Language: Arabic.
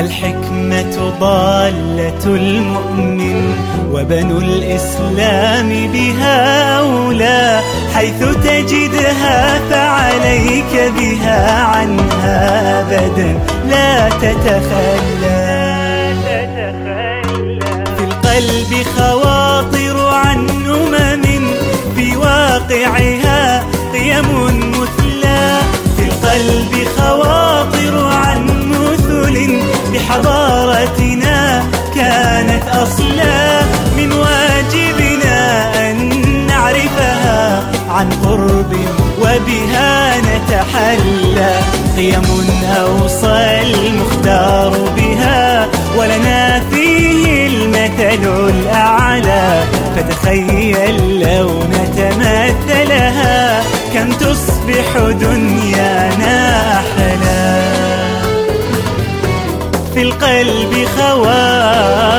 الحكمة ضالة المؤمن وبنو الإسلام بها أولى حيث تجدها فعليك بها عنها أبدا لا تتخلى. في القلب خواطر عن أمم في واقعها قيم مثلى بحضارتنا كانت أصلا من واجبنا أن نعرفها عن قرب وبها نتحلى. قيم أوصى المختار بها ولنا فيه المثل الأعلى. فتخيل لو نتمثلها كم تصبح دنيانا في القلب خواتر